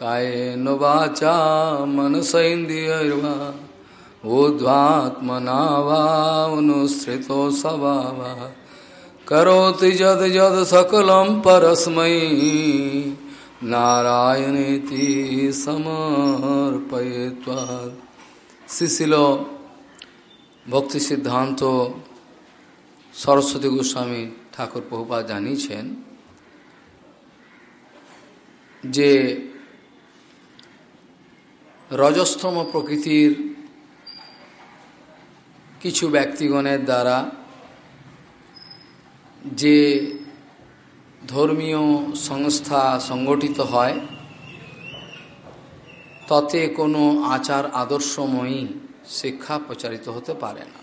कायेन वाचा मनसैन्द्रियैर्वा ऊर्ध्वात्मना वानुसृतो स्वभावः करोति यद् यद् सकलं परस्मै नारायणेति समर्पयित्वा শিশিল ভক্তি সিদ্ধান্ত সরস্বতী গোস্বামী ঠাকুর প্রভুপা জানিয়েছেন যে রজস্তম প্রকৃতির কিছু ব্যক্তিগণের দ্বারা যে ধর্মীয় সংস্থা সংগঠিত হয়, তাতে কোনো আচার আদর্শময়ী শিক্ষা প্রচারিত হতে পারে না।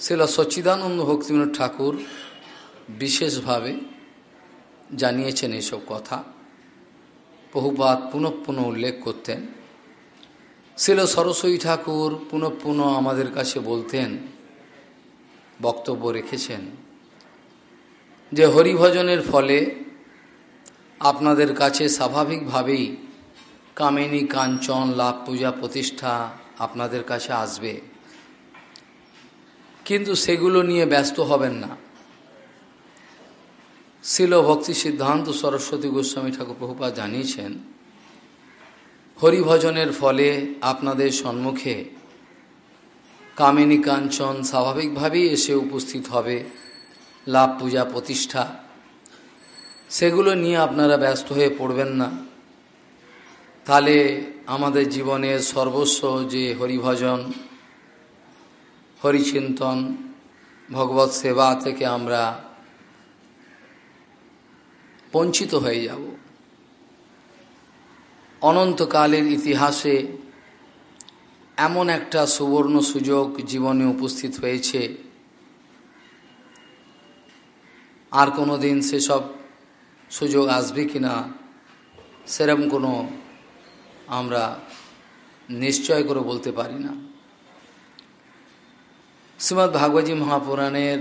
শিলা সচ্চিদানন্দ ভক্তিবিনোদ ঠাকুর বিশেষভাবে জানিয়েছেন এইসব কথা। বহুপাত পুনঃ পুনঃ উল্লেখ করতেন। শিল সরস্বতী ঠাকুর পুনঃ পুনঃ আমাদের কাছে বলতেন, বক্তব্য রেখেছেন যে হরিভজনের ফলে আপনাদের কাছে স্বাভাবিকভাবেই কামিনী কাঞ্চন লাভ পূজা প্রতিষ্ঠা আপনাদের কাছে আসবে। কিন্তু সেগুলো নিয়ে ব্যস্ত হবেন না। শিল ভক্তি সিদ্ধান্ত সরস্বতী গোস্বামী ঠাকুর প্রভুপা জানিয়েছেন, হরিভজনের ফলে আপনাদের সম্মুখে কামিনী কাঞ্চন স্বাভাবিকভাবেই এসে উপস্থিত হবে, লাভ পূজা প্রতিষ্ঠা। সেগুলো নিয়ে আপনারা ব্যস্ত হয়ে পড়বেন না। তাহলে আমাদের জীবনের সর্বস্ব যে হরিভজন, হরিচিন্তন, ভগবত সেবা থেকে আমরা বঞ্চিত হয়ে যাব। অনন্তকালের ইতিহাসে এমন একটা সুবর্ণ সুযোগ জীবনে উপস্থিত হয়েছে। আর কোনো দিন সেসব সুযোগ আসবে কি না সেরকম কোনো আমরা নিশ্চয় করে বলতে পারি না। শ্রীমৎ ভাগবতী মহাপুরাণের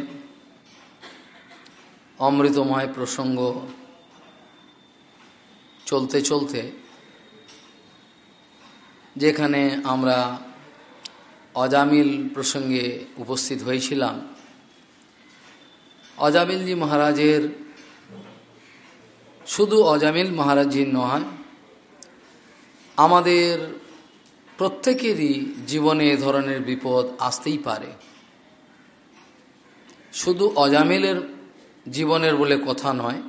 অমৃতময় প্রসঙ্গ চলতে চলতে যেখানে আমরা অজামিল প্রসঙ্গে উপস্থিত হয়েছিলাম। অজামিলজি মহারাজের শুধু অজামিল মহারাজজির নয়, আমাদের প্রত্যেকেরই জীবনে এ ধরনের বিপদ আসতেই পারে। শুধু অজামিলের জীবনের বলে কথা নয়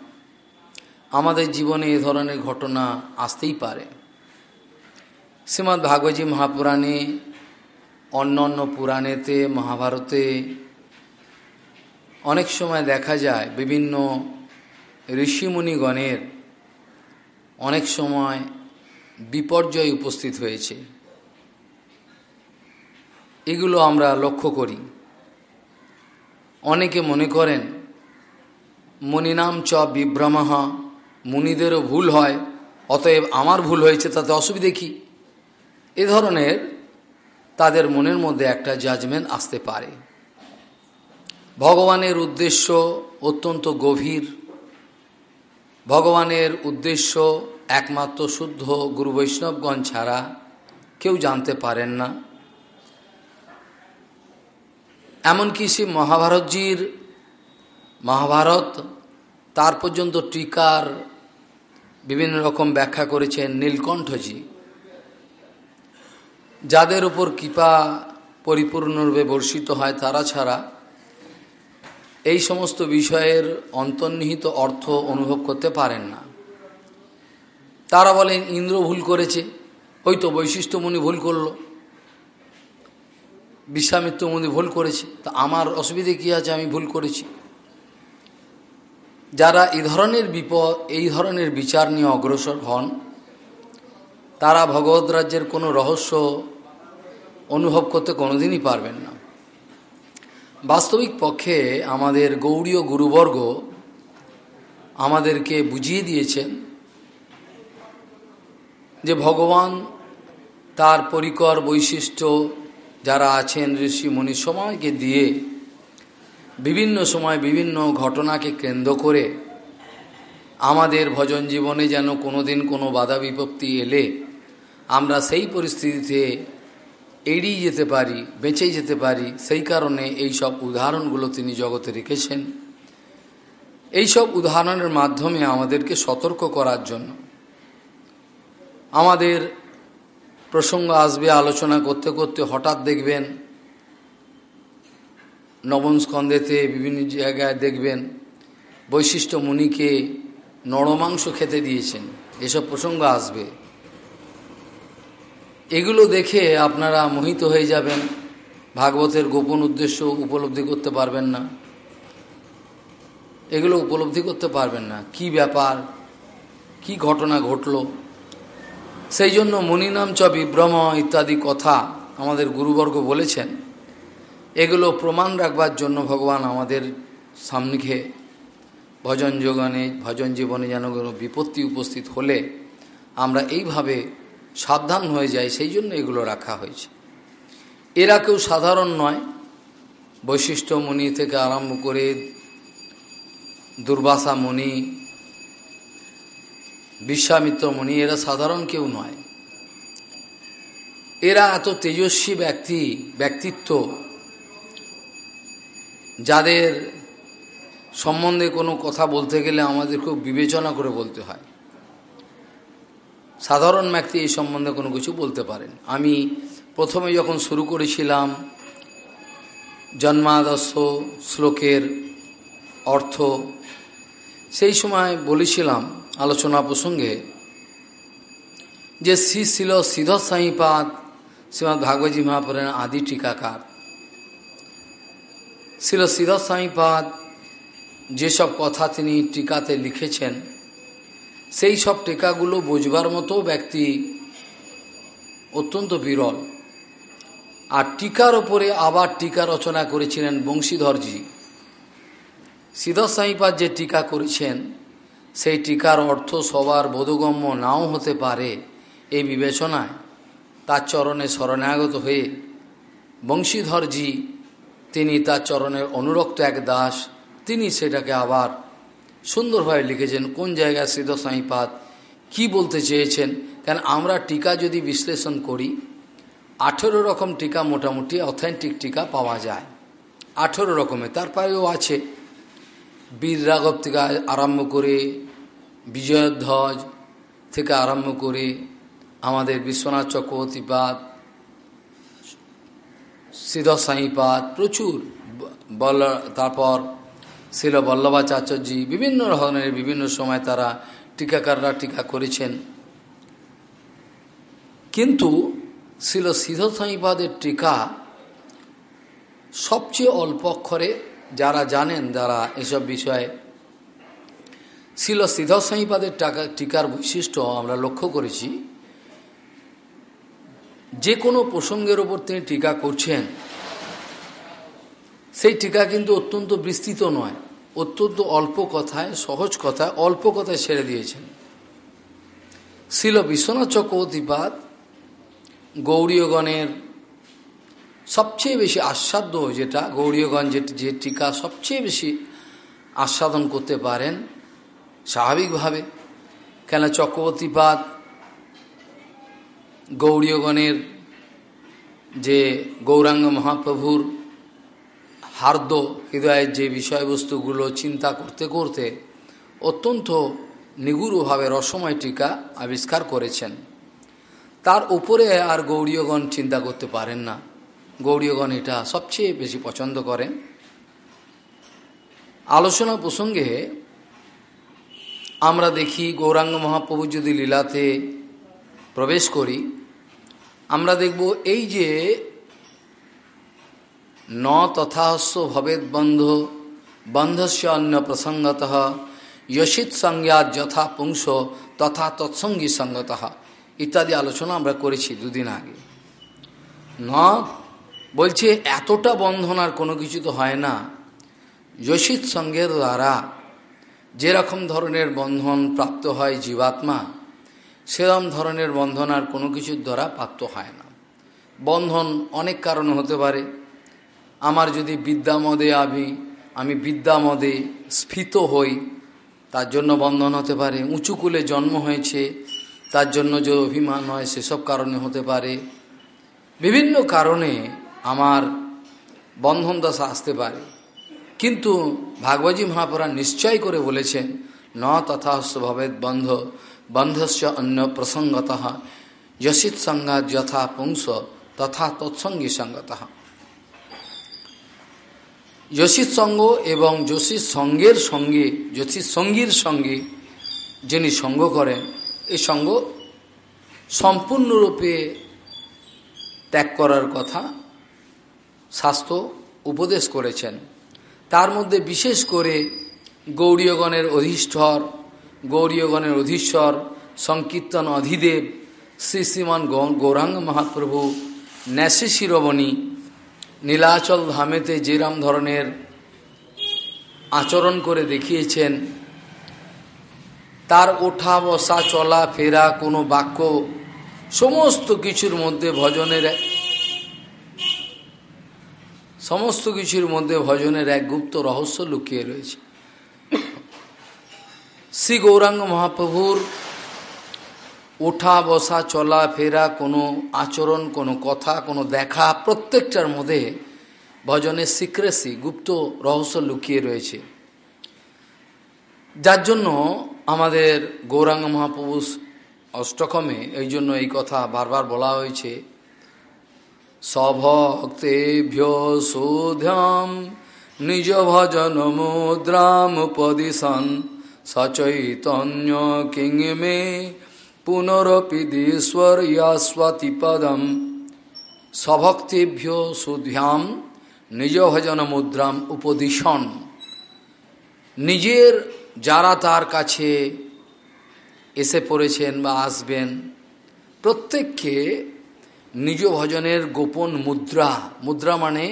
আমাদের জীবনে এ ধরনের ঘটনা আসতেই পারে। শ্রীমৎ ভাগবতী মহাপুরাণে, অন্য অন্য পুরাণেতে, মহাভারতে অনেক সময় দেখা যায়, বিভিন্ন ঋষিমুনিগণের অনেক সময় বিপর্যয় উপস্থিত হয়েছে। এগুলো আমরা লক্ষ্য করি। অনেকে মনে করেন মনিনাম চ বিভ্রমহ মুনিদেরও ভুল হয়, অতএব আমার ভুল হয়েছে, তাতে অসুবিধে কি? এ ধরনের তাদের মনের মধ্যে একটা জাজমেন্ট আসতে পারে। ভগবানের উদ্দেশ্য অত্যন্ত গভীর। ভগবানের উদ্দেশ্য একমাত্র শুদ্ধ গুরু বৈষ্ণবগণ ছাড়া কেউ জানতে পারেন না। এমনকি সে মহাভারতজির মহাভারত, তার পর্যন্ত টিকার বিভিন্ন রকম ব্যাখ্যা করেছেন নীলকণ্ঠজি, যাদের উপর কৃপা পরিপূর্ণরূপে বর্ষিত হয় তারা ছাড়া এই সমস্ত বিষয়ের অন্তর্নিহিত অর্থ অনুভব করতে পারেন না। তারা বলেন, ইন্দ্র ভুল করেছে, ওই তো বৈশিষ্ট্যমণি ভুল করল বিশ্বামিত্র মুনি ভুল করেছে, তা আমার অসুবিধে কী আছে আমি ভুল করেছি? যারা এই ধরনের বিপদ, এই ধরনের বিচার নিয়ে অগ্রসর হন, তারা ভগবত রাজ্যের কোনো রহস্য অনুভব করতে কোনোদিনই পারবেন না। বাস্তবিক পক্ষে আমাদের গৌড়ীয় গুরুবর্গ আমাদেরকে বুঝিয়ে দিয়েছেন যে ভগবান তার পরিকর বৈশিষ্ট্য যারা আছেন ঋষি মুনি সময়কে দিয়ে বিভিন্ন সময় বিভিন্ন ঘটনাকে কেন্দ্র করে আমাদের ভজন জীবনে যেন কোনো দিন কোনো বাধা বিপত্তি এলে আমরা সেই পরিস্থিতিতে এড়িয়ে যেতে পারি, বেঁচে যেতে পারি। সেই কারণে এই সব উদাহরণগুলো তিনি জগতে রেখেছেন। এই সব উদাহরণের মাধ্যমে আমাদেরকে সতর্ক করার জন্য আমাদের প্রসঙ্গ আসবে, আলোচনা করতে করতে হঠাৎ দেখবেন নবম স্কন্ধেতে বিভিন্ন জায়গায় দেখবেন বৈশিষ্ট্য মুনিকে নরমাংস খেতে দিয়েছেন। এসব প্রসঙ্গ আসবে। এগুলো দেখে আপনারা মোহিত হয়ে যাবেন। ভাগবতের গোপন উদ্দেশ্য উপলব্ধি করতে পারবেন না। এগুলো উপলব্ধি করতে পারবেন না। কি ব্যাপার? কি ঘটনা ঘটল? সেই জন্য মণিনাম চ বিভ্রম ইত্যাদি কথা আমাদের গুরুবর্গ বলেছেন। এগুলো প্রমাণ রাখবার জন্য ভগবান আমাদের সামনে ভজন যোগানে, ভজন জীবনে যেন কোনো বিপত্তি উপস্থিত হলে আমরা এইভাবে সাবধান হয়ে যাই, সেই জন্য এগুলো রাখা হয়েছে। এরা কেউ সাধারণ নয়। বৈশিষ্ট্য মুনি থেকে আরম্ভ করে দুর্বাসা মুনি, বিশ্বামিত্র মুনি, এরা সাধারণ কেউ নয়। এরা এত তেজস্বী ব্যক্তি, ব্যক্তিত্ব যাদের সম্বন্ধে কোনো কথা বলতে গেলে আমাদের খুব বিবেচনা করে বলতে হয়। সাধারণ ব্যক্তি এই সম্বন্ধে কোনো কিছু বলতে পারেন। আমি প্রথমে যখন শুরু করেছিলাম, জন্মাদর্শ শ্লোকের অর্থ, সেই সময় বলেছিলাম আলোচনা প্রসঙ্গে যে শ্রী শিল সিধ সাঁইপাদ শ্রীমৎ ভাগবতী মহাপুরের আদি টিকাকার। ছিল সাঁইপাদ যেসব কথা তিনি টিকাতে লিখেছেন, সেই সব টিকাগুলো বুঝবার মতো ব্যক্তি অত্যন্ত বিরল। আর টিকার ওপরে আবার টিকা রচনা করেছিলেন বংশীধরজি। সিধ সাঁইপাদ যে টিকা করেছেন, সেই টিকার অর্থ সবার বোধগম্য নাও হতে পারে এই বিবেচনায় তার চরণে শরণাগত হয়ে বংশীধরজি তিনি তার চরণের অনুরক্ত এক দাস, তিনি সেটাকে আবার সুন্দরভাবে লিখেছেন, কোন জায়গায় সিদ্ধ সাঁইপাত কি বলতে চেয়েছেন? কেন আমরা টিকা যদি বিশ্লেষণ করি, আঠেরো রকম টিকা মোটামুটি অথেন্টিক টিকা পাওয়া যায়। আঠেরো রকমের, তারপরেও আছে বীর রাঘব থেকে আরম্ভ করে বিজয়ধ্বজ থেকে আরম্ভ করে আমাদের বিশ্বনাথ চক্রবর্তীপাত সিধ সাঁইপাত প্রচুর বল, তারপর শিল বল্লভাচার্যজি, বিভিন্ন ধরনের বিভিন্ন সময় তারা টিকাকাররা টিকা করেছেন। কিন্তু শিল সিধ সাঁইপাদের টিকা সবচেয়ে অল্প অক্ষরে যারা জানেন যারা এসব বিষয়ে শিল সিধ সাঁইপাদের টাকা, টিকার বৈশিষ্ট্য আমরা লক্ষ্য করেছি। যে কোনো প্রসঙ্গের ওপর তিনি টিকা করছেন। সেই টিকা কিন্তু অত্যন্ত বিস্তৃত নয়, অত্যন্ত অল্প কথায়, সহজ কথায়, অল্প কথায় ছেড়ে দিয়েছেন। শিল বিশ্বনাথ চক্রবর্তীপাদ গৌরীয়গণের সবচেয়ে বেশি আস্বাদ্য যেটা, গৌরীয়গণ যে যে টিকা সবচেয়ে বেশি আস্বাদন করতে পারেন, স্বাভাবিকভাবে। কেন চক্রবর্তীপাদ গৌরীয়গণের যে গৌরাঙ্গ মহাপ্রভুর হার্দ হৃদয়ের যে বিষয়বস্তুগুলো চিন্তা করতে করতে অত্যন্ত নিগুড়ভাবে রসময় টিকা আবিষ্কার করেছেন। তার উপরে আর গৌরীয়গণ চিন্তা করতে পারেন না। গৌরীয়গণ এটা সবচেয়ে বেশি পছন্দ করেন। আলোচনা প্রসঙ্গে আমরা দেখি গৌরাঙ্গ মহাপ্রভু যদি লীলাতে প্রবেশ করি আমরা দেখব এই যে ন তথাস্য ভবেদ বন্ধ, বন্ধস্য অন্য প্রসঙ্গত যশিত সংজ্ঞাত যথা পুংস তথা তৎসঙ্গী সঙ্গত। ইত্যাদি আলোচনা আমরা করেছি দুদিন আগে। ন বলছে, এতটা বন্ধন আর কোনো কিছু তো হয় না। যশিত সঙ্গের দ্বারা যেরকম ধরনের বন্ধন প্রাপ্ত হয় জীবাত্মা সেরম ধরনের বন্ধন আর কোনো কিছুর দ্বারা প্রাপ্ত হয় না। বন্ধন অনেক কারণ হতে পারে। আমার যদি বিদ্যামদে আমি আমি বিদ্যামদে স্ফীত হই, তার জন্য বন্ধন হতে পারে। উঁচু কুলে জন্ম হয়েছে, তার জন্য যে অভিমান হয়, সেসব কারণে হতে পারে। বিভিন্ন কারণে আমার বন্ধন দশা আসতে পারে। কিন্তু ভাগবতী মহাপুরাণ নিশ্চয় করে বলেছেন, ন তথাস্য ভবেদ বন্ধ। বন্ধস্য অন্য প্রসঙ্গত যশিত সঙ্গাত যথা পুংস তথা তৎসঙ্গী সঙ্গত। যশিত সঙ্গ এবং যশির সঙ্গের সঙ্গে যশির সঙ্গীর সঙ্গে যিনি সঙ্গ করেন, এই সঙ্গ সম্পূর্ণরূপে ত্যাগ করার কথা শাস্ত্র উপদেশ করেছেন। তার মধ্যে বিশেষ করে গৌরীয়গণের অধীষ্ঠর গৌরীয়গণের অধীশ্বর, সংকীর্তন অধিদেব শ্রী শ্রীমান গৌরাঙ্গ মহাপ্রভু ন্যাসি শিরবণী নীলাচল ধামেতে যেরাম ধরনের আচরণ করে দেখিয়েছেন। তার ওঠা, বসা, চলা, ফেরা কোনো বাক্য সমস্ত কিছুর মধ্যে ভজনের সমস্ত কিছুর মধ্যে ভজনের এক গুপ্ত রহস্য লুকিয়ে রয়েছে। শ্রী গৌরাঙ্গ মহাপ্রভুর ওঠা বসা চলা ফেরা, কোনো আচরণ, কোনো কথা, কোনো দেখা প্রত্যেকটার মধ্যে ভজনের সিক্রেসি গুপ্ত রহস্য লুকিয়ে রয়েছে। যার জন্য আমাদের গৌরাঙ্গ মহাপ্রভু অষ্টকমে এই জন্য এই কথা বারবার বলা হয়েছে সভক্তেভ্য শোধ্যাম নিজ ভজন মুদ্রাম পদিশন সচৈতন্য কিং মে পুনরপি দেশ্বর ইয়াস্বতি পদম সভক্তিভ্য সুধ্যাম নিজ ভজন মুদ্রাম উপদিশন নিজের যারা তার কাছে এসে পড়েছেন বা আসবেন, প্রত্যেককে নিজ ভজনের গোপন মুদ্রা মুদ্রা মানে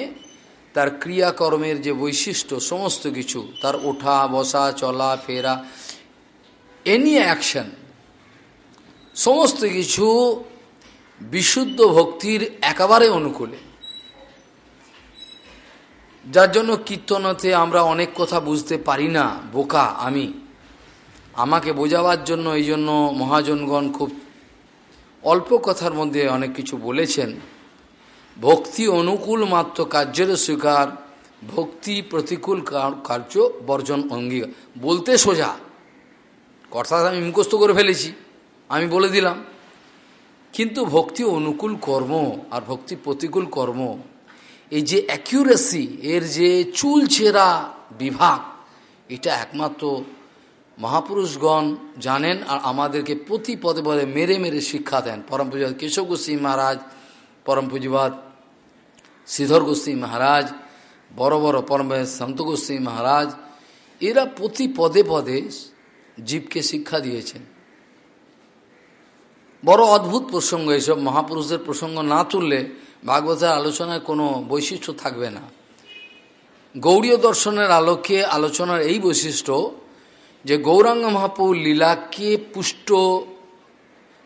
তার ক্রিয়াকর্মের যে বৈশিষ্ট্য, সমস্ত কিছু, তার ওঠা, বসা, চলা, ফেরা এনি অ্যাকশন সমস্ত কিছু বিশুদ্ধ ভক্তির একেবারে অনুকূলে। যার জন্য কীর্তনতে আমরা অনেক কথা বুঝতে পারি না, বোকা, আমি। আমাকে বোঝাবার জন্য এই জন্য মহাজনগণ খুব অল্প কথার মধ্যে অনেক কিছু বলেছেন। ভক্তি অনুকূল মাত্র কার্যের স্বীকার, ভক্তি প্রতিকূল কার্য বর্জন অঙ্গীকার। বলতে সোজা অর্থাৎ আমি মুখস্থ করে ফেলেছি, আমি বলে দিলাম। কিন্তু ভক্তি অনুকূল কর্ম আর ভক্তি প্রতিকূল কর্ম, এই যে অ্যাকিউরেসি এর যে চুল ছেঁড়া বিভাগ, এটা একমাত্র মহাপুরুষগণ জানেন আর আমাদেরকে প্রতি পদে পদে মেরে মেরে শিক্ষা দেন। পরম পুজবাদ কেশব গোস্বী মহারাজ, পরম পুজবাদ শ্রীধর গোস্বী মহারাজ, বড় বড় পরম সন্ত গোস্বী মহারাজ, এরা প্রতি পদে পদে জীবকে শিক্ষা দিয়েছেন। বড় অদ্ভুত প্রসঙ্গ এসব মহাপুরুষের প্রসঙ্গ না তুললে ভাগবতের আলোচনায় কোনো বৈশিষ্ট্য থাকবে না। গৌরীয় দর্শনের আলোকে আলোচনার এই বৈশিষ্ট্য যে গৌরাঙ্গ মহাপ্রভুর লীলাকে পুষ্ট,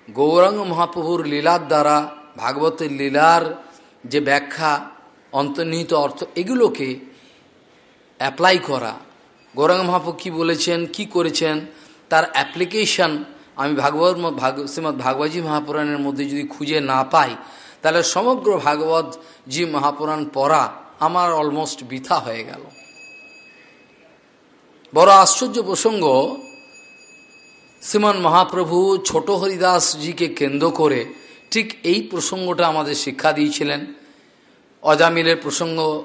গৌরাঙ্গ মহাপ্রভুর লীলার দ্বারা ভাগবতের লীলার যে ব্যাখ্যা অন্তর্নিহিত অর্থ এগুলোকে অ্যাপ্লাই করা। গৌরাঙ্গ মহাপ্রভু কী বলেছেন, কি করেছেন, তার অ্যাপ্লিকেশন আমি ভাগবত ভাগ শ্রীমৎ ভাগবতী মহাপুরাণের মধ্যে যদি খুঁজে না পাই, তাহলে সমগ্র ভাগবত জি মহাপুরাণ পড়া আমার অলমোস্ট বৃথা হয়ে গেল। বড় আশ্চর্য প্রসঙ্গ শ্রীমান মহাপ্রভু ছোট হরিদাসজিকে কেন্দ্র করে ঠিক এই প্রসঙ্গটা আমাদের শিক্ষা দিয়েছিলেন। অজামিলের প্রসঙ্গ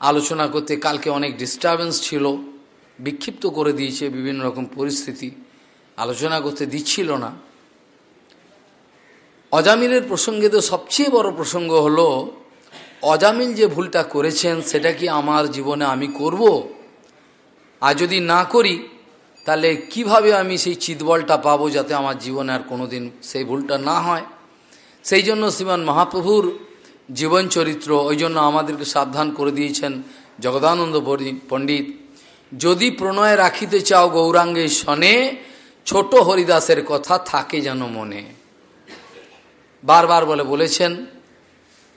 আলোচনা করতে কালকে অনেক ডিস্টারবেন্স ছিল, বিক্ষিপ্ত করে দিয়েছে বিভিন্ন রকম পরিস্থিতি, আলোচনা করতে দিচ্ছিল না। অজামিলের প্রসঙ্গে তো সবচেয়ে বড় প্রসঙ্গ হলো, অজামিল যে ভুলটা করেছেন সেটা কি আমার জীবনে আমি করব? আর যদি না করি, তাহলে কীভাবে আমি সেই চিতবলটা পাবো যাতে আমার জীবনে আর কোনো দিন সেই ভুলটা না হয়? সেই জন্য শ্রীমান মহাপ্রভুর জীবন চরিত্র, ওই জন্য আমাদেরকে সাবধান করে দিয়েছেন জগদানন্দ পণ্ডিত। যদি প্রণয় রাখিতে চাও গৌরাঙ্গের সনে, ছোট হরিদাসের কথা থাকে যেন মনে। বারবার বলে বলেছেন,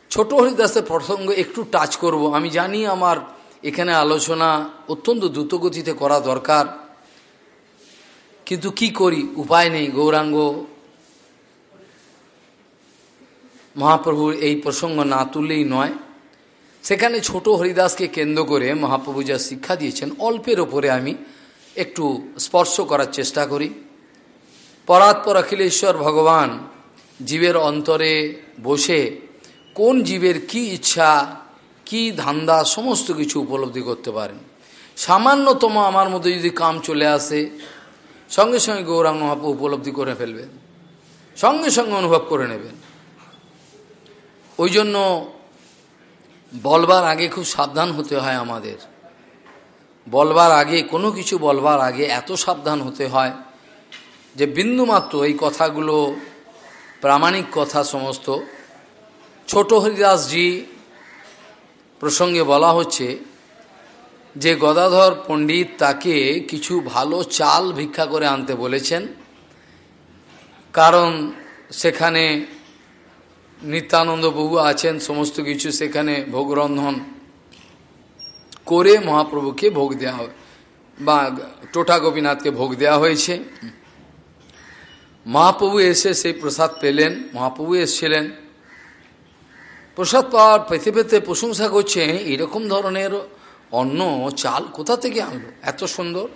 ছোট হরিদাসের প্রসঙ্গ একটু টাচ করব। আমি জানি আমার এখানে আলোচনা অত্যন্ত দ্রুতগতিতে করা দরকার। কিন্তু কি করি? উপায় নেই গৌরাঙ্গ। মহাপ্রভুর এই প্রসঙ্গ না তুললেই নয়। সেখানে ছোট হরিদাসকে কেন্দ্র করে মহাপ্রভু যা শিক্ষা দিয়েছেন, অল্পের ওপরে আমি একটু স্পর্শ করার চেষ্টা করি। পরাৎপর অখিলেশ্বর ভগবান জীবের অন্তরে বসে কোন জীবের কি ইচ্ছা, কি ধান্দা, সমস্ত কিছু উপলব্ধি করতে পারেন। সামান্যতম আমার মধ্যে যদি কাম চলে আসে, সঙ্গে সঙ্গে গৌরাঙ্গ মহাপ্রভু উপলব্ধি করে ফেলবেন, সঙ্গে সঙ্গে অনুভব করে নেবেন। ওই জন্য বলবার আগে খুব সাবধান হতে হয় আমাদের। বলবার আগে, কোনো কিছু বলবার আগে এত সাবধান হতে হয় যে বিন্দুমাত্র এই কথাগুলো, প্রামাণিক কথা সমস্ত। ছোট হরিদাসজি প্রসঙ্গে বলা হচ্ছে যে, গদাধর পণ্ডিত তাকে কিছু ভালো চাল ভিক্ষা করে আনতে বলেছেন। কারণ সেখানে নিত্যানন্দ বহু আছেন, সমস্ত কিছু সেখানে ভোগ রন্ধন করে মহাপ্রভুকে ভোগ দেওয়া বা টোটা গোপীনাথকে ভোগ দেওয়া হয়েছে। মহাপ্রভু এসে সেই প্রসাদ পেলেন, মহাপ্রভু এসেছিলেন। প্রসাদ পাওয়ার পেতে পেতে প্রশংসা করছে, এরকম ধরনের অন্ন, চাল কোথা থেকে আনলো? এত সুন্দর।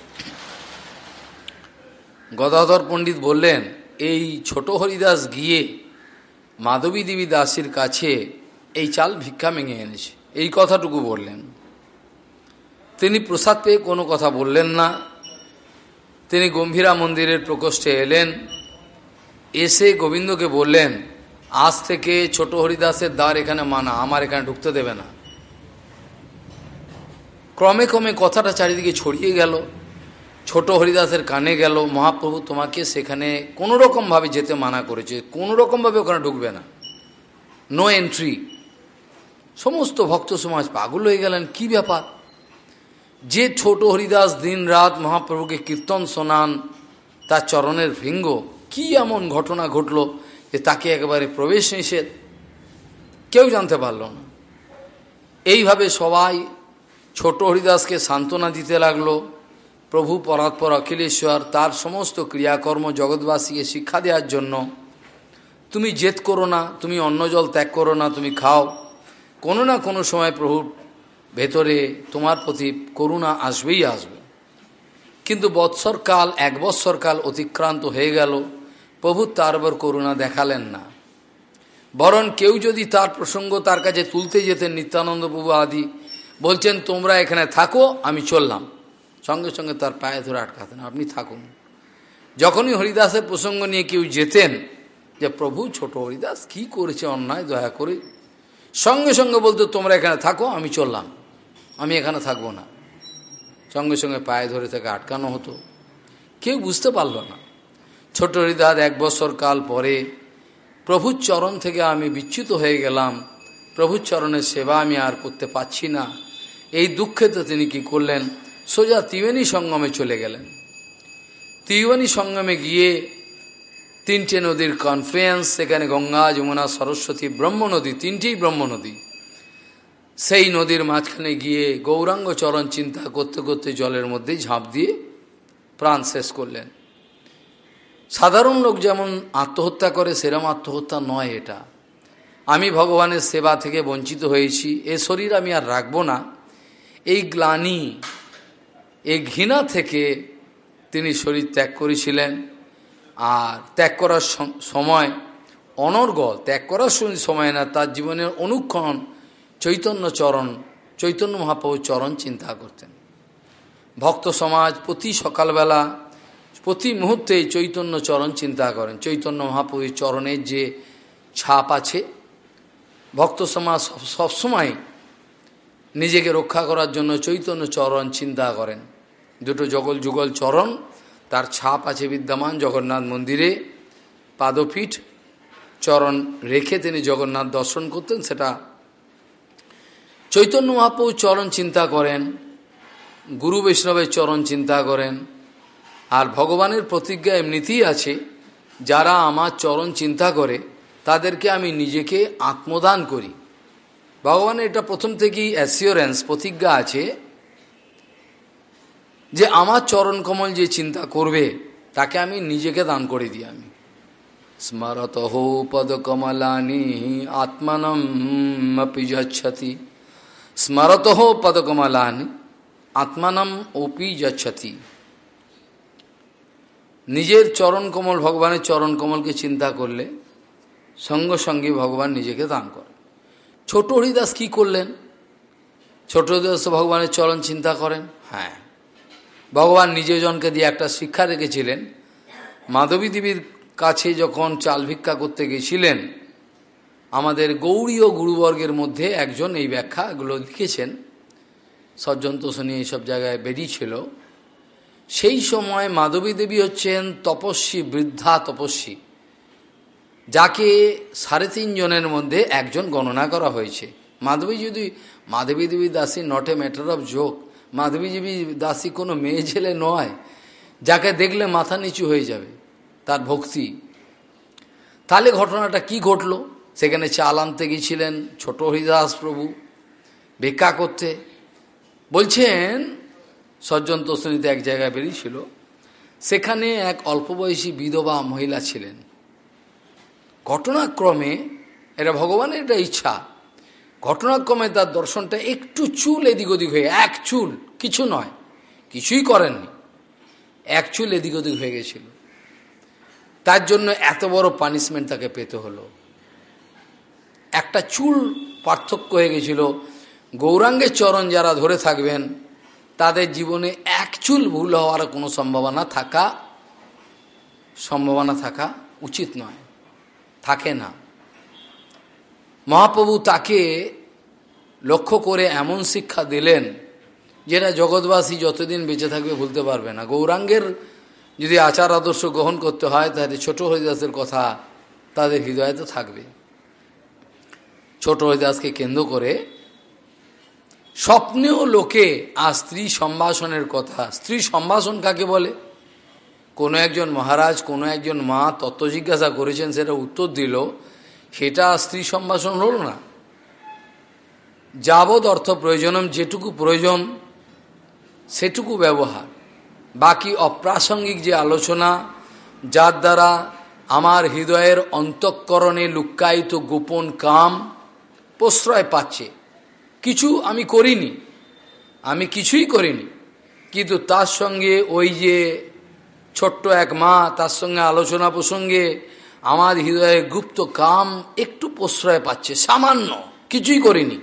গদাধর পণ্ডিত বললেন, এই ছোট হরিদাস গিয়ে মাধবী দেবী দাসীর কাছে এই চাল ভিক্ষা মেঙে এনেছে। এই কথাটুকু বললেন। তিনি প্রসাদ পেয়ে কোনো কথা বললেন না। তিনি গম্ভীরা মন্দিরের প্রকোষ্ঠে এলেন। এসে গোবিন্দকে বললেন, আজ থেকে ছোট হরিদাসের দ্বার এখানে মানা, আমার এখানে ঢুকতে দেবে না। ক্রমে ক্রমে কথাটা চারিদিকে ছড়িয়ে গেল। ছোট হরিদাসের কানে গেল, মহাপ্রভু, তোমাকে সেখানে কোনো রকমভাবে যেতে মানা করেছে। কোনো রকমভাবে ওখানে ঢুকবে না। নো এন্ট্রি সমস্ত ভক্ত সমাজ পাগল হয়ে গেলেন। কি ব্যাপার? যে ছোট হরিদাস দিন রাত মহাপ্রভুকে কীর্তন শোনান, তার চরণের ভৃঙ্গ, কি এমন ঘটনা ঘটল যে তাকে একেবারে প্রবেশ নিষেধ? কেউ জানতে পারল না। এইভাবে সবাই ছোট হরিদাসকে সান্ত্বনা দিতে লাগল। প্রভু পরাৎপর অখিলেশ্বর তার সমস্ত ক্রিয়াকর্ম জগৎবাসীকে শিক্ষা দেওয়ার জন্য, তুমি জেদ করো না, তুমি অন্ন জল ত্যাগ করো না, তুমি খাও। কোনো না কোনো সময় প্রভুর ভেতরে তোমার প্রতি করুণা আসবেই আসবে। কিন্তু বৎসরকাল এক বৎসরকাল অতিক্রান্ত হয়ে গেল। প্রভু তার উপর করুণা দেখালেন না। বরং কেউ যদি তার প্রসঙ্গ তার কাছে তুলতে যেতেন নিত্যানন্দ প্রভু আদি, বলছেন, তোমরা এখানে থাকো, আমি চললাম। সঙ্গে সঙ্গে তার পায়ে ধরে আটকাতেন। আপনি থাকুন। যখনই হরিদাসের প্রসঙ্গ নিয়ে কেউ যেতেন যে, প্রভু, ছোট হরিদাস, কি করেছে অন্যায়, দয়া করে? সঙ্গে সঙ্গে বলতো, তোমরা এখানে থাকো, আমি চললাম। আমি এখানে থাকব না। সঙ্গে সঙ্গে পায়ে ধরে থেকে আটকানো হতো। কেউ বুঝতে পারল না। ছোট হরিদাস এক বছর কাল পরে, প্রভুর চরণ থেকে আমি বিচ্যুত হয়ে গেলাম। প্রভুর চরণের সেবা আমি আর করতে পারছি না। এই দুঃখে তো তিনি কি করলেন? সোজা ত্রিবেণী সঙ্গমে চলে গেলেন। ত্রিবেণী সঙ্গমে গিয়ে তিনটে নদীর কনফ্লুয়েন্স সেখানে গঙ্গা, যমুনা, সরস্বতী ব্রহ্ম নদী তিনটেই ব্রহ্ম নদী সেই নদীর মাঝখানে গিয়ে গৌরাঙ্গ চরণ চিন্তা করতে করতে জলের মধ্যেই ঝাঁপ দিয়ে প্রাণ শেষ করলেন। সাধারণ লোক যেমন আত্মহত্যা করে, সেরম আত্মহত্যা নয় এটা। আমি ভগবানের সেবা থেকে বঞ্চিত হয়েছি। এ শরীর আমি আর রাখব না। এই গ্লানি এই ঘৃণা থেকে তিনি শরীর ত্যাগ করেছিলেন। আর ত্যাগ করার সময় অনর্গল, ত্যাগ করার সময় না, তার জীবনের অনুক্ষণ চৈতন্য চরণ, চৈতন্য মহাপ্রভু চরণ চিন্তা করতেন। ভক্ত সমাজ প্রতি সকালবেলা, প্রতি মুহূর্তে চৈতন্য চরণ চিন্তা করেন। চৈতন্য মহাপ্রভুর চরণের যে ছাপ আছে, ভক্ত সমাজ সবসময় নিজেকে রক্ষা করার জন্য চৈতন্য চরণ চিন্তা করেন। দুটো জগল যুগল চরণ, তার ছাপ আছে বিদ্যমান জগন্নাথ মন্দিরে। পাদপীঠ চরণ রেখে তিনি জগন্নাথ দর্শন করতেন, সেটা চৈতন্য মহাপ্রভু চরণ চিন্তা করেন, গুরু বৈষ্ণবের চরণ চিন্তা করেন, আর ভগবানের প্রতিজ্ঞা এমনিতেই আছে, যারা আমার চরণ চিন্তা করে, তাদেরকে আমি নিজেকে আত্মদান করি। ভগবানের এটা প্রথম থেকেই অ্যাসিওরেন্স প্রতিজ্ঞা আছে যে আমার চরণ কমল যে চিন্তা করবে, তাকে আমি নিজেকে দান করে দিই আমি। স্মরত পদকমলানি আত্মানমপি যচ্ছতি। স্মরত পদকমলানি আত্মানম ওপি যচ্ছতি। নিজের চরণ কমল, ভগবানের চরণ কমলকে চিন্তা করলে সঙ্গে সঙ্গে ভগবান নিজেকে দান করে। ছোট হরিদাস কি করলেন? ছোট হরিদাস ভগবানের চরণ চিন্তা করেন। হ্যাঁ। ভগবান নিজেজনকে দিয়ে একটা শিক্ষা রেখেছিলেন। মাধবী দেবীর কাছে যখন চাল ভিক্ষা করতে গেছিলেন আমাদের গৌরীয় গুরুবর্গের মধ্যে একজন এই ব্যাখ্যাগুলো লিখেছেন। সজ্জন তোষণী এইসব জায়গায় বেরিয়েছিল। সেই সময় মাধবী দেবী হচ্ছেন তপস্বী বৃদ্ধা তপস্বী। যাকে সাড়ে তিনজনের মধ্যে একজন গণনা করা হয়েছে। মাধবী যদি Madhavi Devi Dasi not a matter of joke Madhavi Devi Dasi কোনো মেয়ে ছেলে নয়, যাকে দেখলে মাথা নিচু হয়ে যাবে, তার ভক্তি। তাহলে ঘটনাটা কি ঘটলো? সেখানে চাল আনতে গিয়েছিলেন ছোট হরিদাস প্রভু, ভিক্ষা করতে। বলছেন সজ্জন তোষণীতে এক জায়গায় বেরিয়েছিল, সেখানে এক অল্প বয়সী বিধবা মহিলা ছিলেন। ঘটনাক্রমে এটা ভগবানের এটা ইচ্ছা। ঘটনাক্রমে তার দর্শনটা একটু চুল এদিক ওদিক হয়ে, এক চুল, কিছু নয়, কিছুই করেননি। এক চুল এদিক ওদিক হয়ে গেছিল। তার জন্য এত বড় পানিশমেন্ট তাকে পেতে হলো। একটা চুল পার্থক্য হয়ে গেছিল। গৌরাঙ্গের চরণ যারা ধরে থাকবেন, তাদের জীবনে এক চুল ভুল হওয়ার কোনো সম্ভাবনা থাকা সম্ভাবনা থাকা উচিত নয়। থাকে না। মহাপ্রভু তাকে লক্ষ্য করে এমন শিক্ষা দিলেন যেটা জগৎবাসী যতদিন বেঁচে থাকবে ভুলতে পারবে না। গৌরাঙ্গের যদি আচার আদর্শ গ্রহণ করতে হয়, তাহলে ছোট হরিদাসের কথা তাদের হৃদয়ে তো থাকবে। ছোট হরিদাসকে কেন্দ্র করে স্বপ্নেও লোকে আর স্ত্রী সম্ভাষণের কথা, স্ত্রী সম্ভাষণ কাকে বলে? কোনো একজন মহারাজ, কোনো একজন মা তত্ত্ব জিজ্ঞাসা করেছেন, সেটা উত্তর দিল, সেটা স্ত্রী সম্ভাষণ হল না। যাবৎ অর্থ প্রয়োজনম, যেটুকু প্রয়োজন, সেটুকু ব্যবহার। বাকি অপ্রাসঙ্গিক যে আলোচনা, যার দ্বারা আমার হৃদয়ের অন্তঃকরণে লুক্কায়িত গোপন কাম প্রশ্রয় পাচ্ছে। কিছু আমি করিনি, আমি কিছুই করিনি, কিন্তু তার সঙ্গে ওই যে ছোট্ট এক মা তার সঙ্গে আলোচনা প্রসঙ্গে আমার হৃদয়ে গুপ্ত কাম একটু প্রশ্রয় পাচ্ছে, সামান্য, কিছুই করিনি।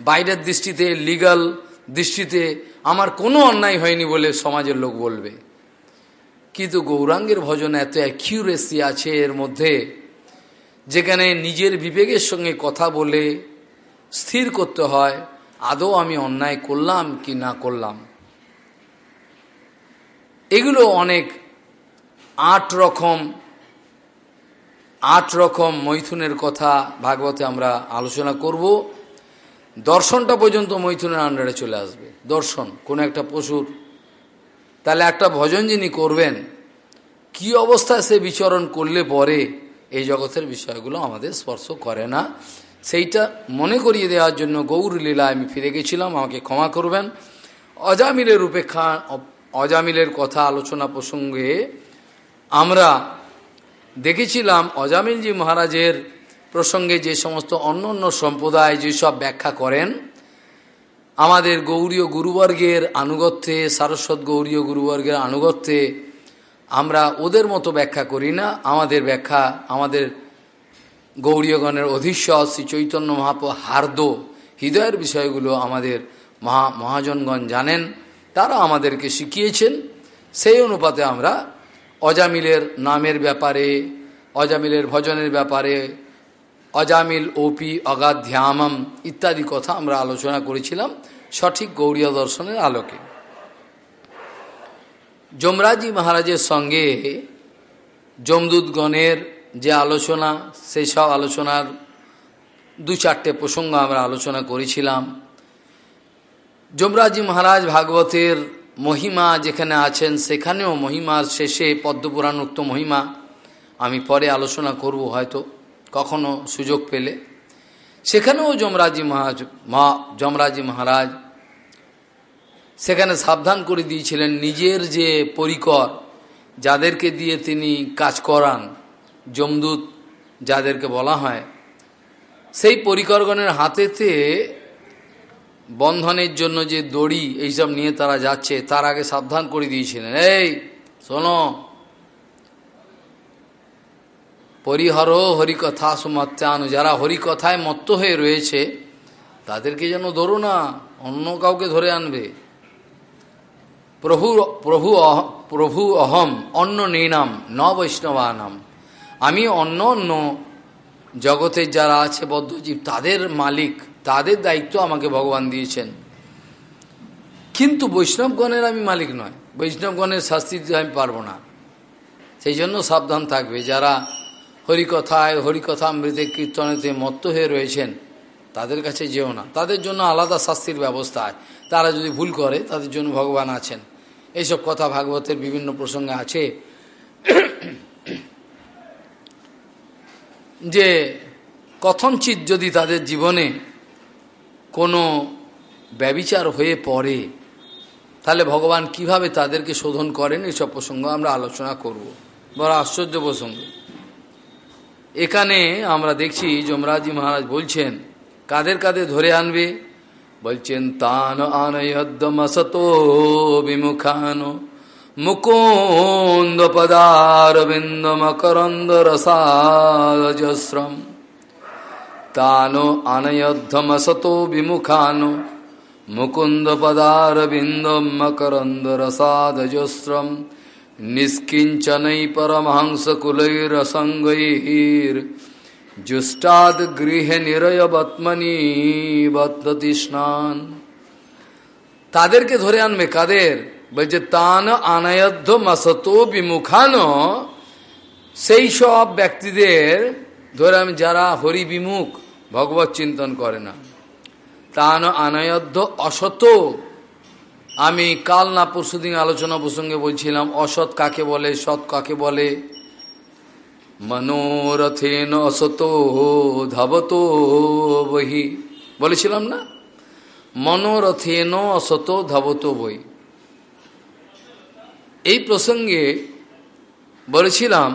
বাইরের দৃষ্টিতে লিগাল দৃষ্টিতে আমার কোনো অন্যায় হয়নি বলে সমাজের লোক বলবে। কিন্তু গৌরাঙ্গের ভজন এত অ্যাকিউরেসি আছে এর মধ্যে, যেখানে নিজের বিবেকের সঙ্গে কথা বলে স্থির করতে হয়, আদৌ আমি অন্যায় করলাম কি না করলাম। এগুলো অনেক আট রকম আট রকম মৈথুনের কথা ভাগবতে আমরা আলোচনা করব। দর্শনটা পর্যন্ত মৈথুনের আন্ডারে চলে আসবে। দর্শন, কোন একটা পশুর। তাহলে একটা ভজন যিনি করবেন, কি অবস্থায় সে বিচরণ করলে পরে এই জগতের বিষয়গুলো আমাদের স্পর্শ করে না? সেইটা মনে করিয়ে দেওয়ার জন্য গৌর লীলা আমি ফিরে গেছিলাম, আমাকে ক্ষমা করবেন। অজামিলের উপেক্ষা অজামিলের কথা আলোচনা প্রসঙ্গে আমরা দেখেছিলাম অজামিলজি মহারাজের প্রসঙ্গে যে সমস্ত অন্য অন্য সম্প্রদায় যেসব ব্যাখ্যা করেন, আমাদের গৌরীয় গুরুবর্গের আনুগত্যে, সারস্বত গৌরীয় গুরুবর্গের আনুগত্যে আমরা ওদের মতো ব্যাখ্যা করি না। আমাদের ব্যাখ্যা, আমাদের গৌরীয়গণের অধীশ্বর শ্রী চৈতন্য মহাপ হার্দ হৃদয়ের বিষয়গুলো আমাদের মহা, মহাজনগণ জানেন। তারা আমাদেরকে শিখিয়েছেন। সেই অনুপাতে আমরা অজামিলের নামের ব্যাপারে, অজামিলের ভজনের ব্যাপারে, অজামিল, ওপি অগাধ্যামম ইত্যাদি কথা আমরা আলোচনা করেছিলাম সঠিক গৌরীয় দর্শনের আলোকে। যমরাজি মহারাজের সঙ্গে যমদূতগণের যে আলোচনা, সেই সব আলোচনার দু চারটে প্রসঙ্গ আমরা আলোচনা করেছিলাম। যমরাজি মহারাজ ভাগবতের মহিমা যেখানে আছেন, সেখানেও মহিমার শেষে পদ্মপুরাণ উক্ত মহিমা আমি পরে আলোচনা করব হয়তো, কখনো সুযোগ পেলে। সেখানেও যমরাজি মহারাজ মা যমরাজি মহারাজ সেখানে সাবধান করে দিয়েছিলেন নিজের যে পরিকর, যাদেরকে দিয়ে তিনি কাজ করান, যমদূত যাদেরকে বলা হয়, সেই পরিকরগণের হাতেতে বন্ধনের জন্য যে দড়ি এইসব নিয়ে তারা যাচ্ছে, তার আগে সাবধান করে দিয়েছিলেন। এই, শোনো। পরিহর হরিকথা সুমাত্যান যারা হরিকথায় মত্ত হয়ে রয়েছে, তাদেরকে যেন ধরো না, অন্য কাউকে ধরে আনবে। প্রভু প্রভু প্রভু অহম, অন্য নেনাম ন বৈষ্ণবানাম আমি অন্য অন্য জগতের যারা আছে বদ্ধজীব, তাদের মালিক। তাদের দায়িত্ব আমাকে ভগবান দিয়েছেন। কিন্তু বৈষ্ণবগণের আমি মালিক নয়। বৈষ্ণবগণের শাস্তি দিতে আমি পারব না। সেই জন্য সাবধান থাকবে। যারা হরিকথায়, হরিকথামৃতে কীর্তনেতে মত্ত হয়ে রয়েছেন, তাদের কাছে যেও না। তাদের জন্য আলাদা শাস্তির ব্যবস্থা হয় তারা যদি ভুল করে, তাদের জন্য ভগবান আছেন। এইসব কথা ভাগবতের বিভিন্ন প্রসঙ্গে আছে। যে কথনচিত যদি তাদের জীবনে কোনো ব্যবিচার হয়ে পড়ে, তাহলে ভগবান কীভাবে তাদেরকে শোধন করেন? এইসব প্রসঙ্গ আমরা আলোচনা করব। বড় আশ্চর্য প্রসঙ্গ। এখানে আমরা দেখছি যমরাজি মহারাজ বলছেন, কাদের কাদের ধরে আনবে? বলছেন, তান আনয়দ্যমসতো বিমুখান মুকুন্দ পদারবিন্দ মকরন্দ রসাজস্রম তানো আনয়ধ্বমসতো বিমুখানো মুকুন্দপদারবিন্দম মকরন্দরসাদজস্রম নিষ্কিঞ্চনৈ পরমহংসকূলৈরসঙ্গৈর্জুষ্টাদ্গৃহে নিরয়বত্মনি বত্নতি স্নান তাদেরকে ধরে আনবে কাদের বলছে তান আনায়ধ্য মসতো বিমুখানো সেই সব ব্যক্তিদের ধরে আমি যারা হরি বিমুখ ভগবত চিন্তন করে না। তান আনায়ধ্য অসত আমি কাল না পরশুদিন আলোচনা প্রসঙ্গে বলছিলাম, অসৎ কাকে বলে, সৎ কাকে বলে? মনোরথেন অসতো ধাবতো বহি। বলেছিলাম না? মনোরথেন অসত ধাবত বই এই প্রসঙ্গে বলেছিলাম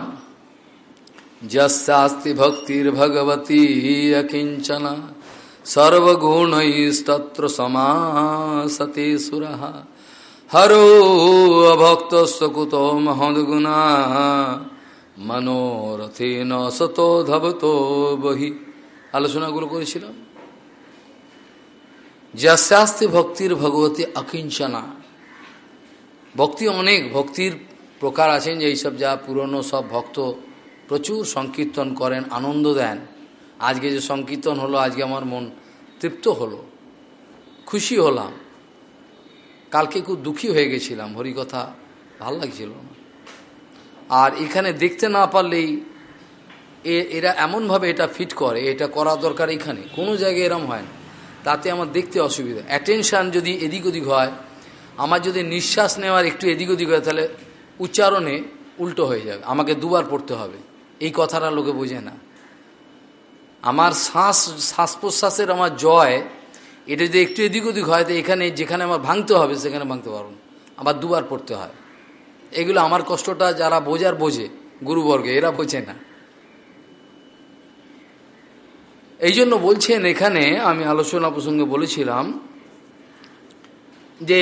যস্তি ভক্তির ভগবতী অকিঞ্চনা সর্বগুণস্তত্র সমাসতে সুরহা হরো অভক্ত কুত মহদ্গুণা মনোরথে শত ধবত বহি আলোচনাগুলো করেছিলাম। যাস্তি ভক্তির ভগবতী অকিঞ্চনা। ভক্তি অনেক, ভক্তির প্রকার আছেন যে এইসব যা পুরনো সব ভক্ত প্রচুর সংকীর্তন করেন, আনন্দ দেন। আজকে যে সংকীর্তন হলো, আজকে আমার মন তৃপ্ত হলো। খুশি হলাম। কালকে খুব দুঃখী হয়ে গেছিলাম। হরিকথা ভালো লাগছিল না। আর এখানে দেখতে না পারলেই এরা এমনভাবে এটা ফিট করে, এটা করা দরকার এখানে। কোনো জায়গায় এরম হয় না। তাতে আমার দেখতে অসুবিধা। অ্যাটেনশান যদি এদিক ওদিক হয়, আমার যদি নিঃশ্বাস নেওয়ার একটু এদিক ওদিক হয়, তাহলে উচ্চারণে উল্টো হয়ে যাবে। আমাকে দুবার পড়তে হবে। এই কথাটা লোকে বোঝে না। আমার শ্বাস শ্বাস প্রশ্বাসের আমার জয়, এটা যদি একটু এদিক ওদিক হয়, তো এখানে, যেখানে আমার ভাঙতে হবে, সেখানে ভাঙতে পারব আবার দুবার পড়তে হয়। এগুলো আমার কষ্টটা যারা বোঝার বোঝে, গুরুবর্গে, এরা বোঝে না। এই জন্য বলছেন এখানে, আমি আলোচনা প্রসঙ্গে বলেছিলাম, যে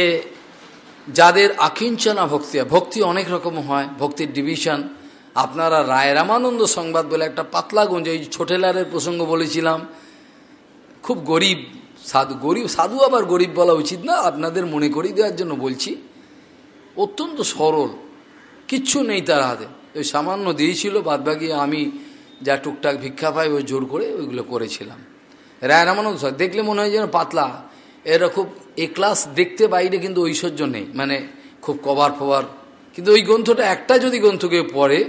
যাদের আকিঞ্চনা ভক্তি ভক্তি অনেক রকম হয়, ভক্তির ডিভিশন আপনারা রায় রামানন্দ সংবাদ বলে একটা পাতলাগঞ্জ ওই ছোটেলারের প্রসঙ্গ বলেছিলাম। খুব গরিব সাধু গরিব সাধু আবার গরিব বলা উচিত না, আপনাদের মনে করিয়ে দেওয়ার জন্য বলছি, অত্যন্ত সরল, কিচ্ছু নেই তার হাতে। ওই সামান্য দিয়েছিল বাদবাকি আমি যা টুকটাক ভিক্ষা পাই, ওই জোর করে ওইগুলো করেছিলাম। রায় রামানন্দ দেখলে মনে হয় যেন পাতলা। এরা খুব এ ক্লাস দেখতে বাইরে কিন্তু ঐশ্বর্য নেই মানে খুব কভার ফভার। কিন্তু ওই গ্রন্থটা একটা যদি গ্রন্থকে পড়ে